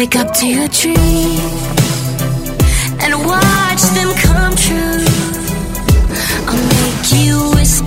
Wake up to your dreams and watch them come true. I'll make you whisper.